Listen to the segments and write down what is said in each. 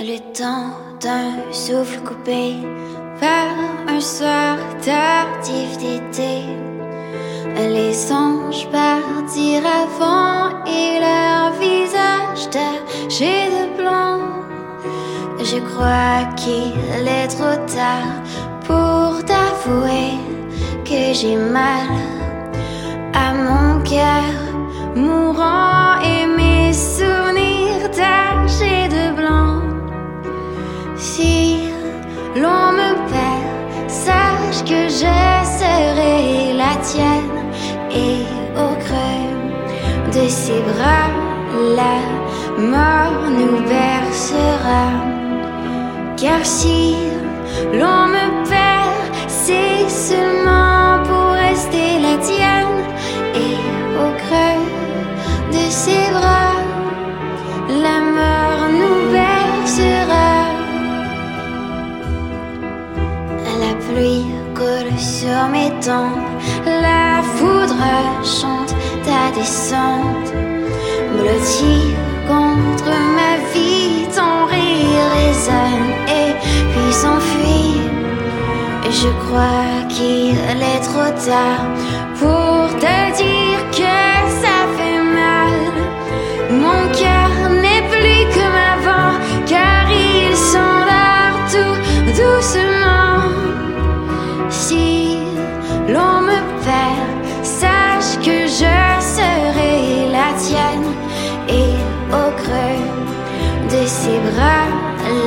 Le temps d'un souffle coupé par un soir tardif d'été. Les anges partirent avant et leur visage taché de blanc. Je crois qu'il est trop tard pour t'avouer que j'ai mal à mon cœur mourant et au creux de ses bras, la mort nous bercera. Car si l'on me perd, sur mes tempes, la foudre chante ta descente, blottie contre ma vie, ton rire résonne et puis s'enfuit. Je crois qu'il est trop tard pour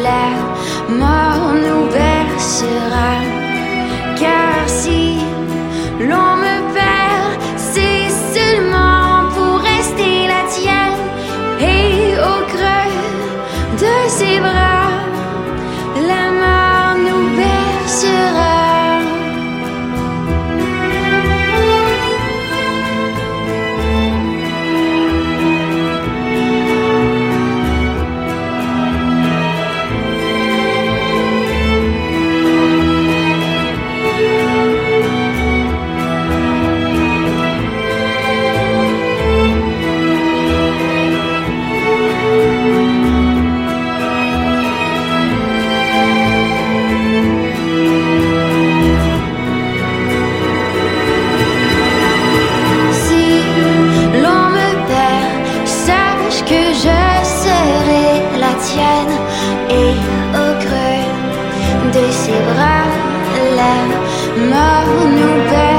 la mort nous et au creux de ses bras, la mort nous perd.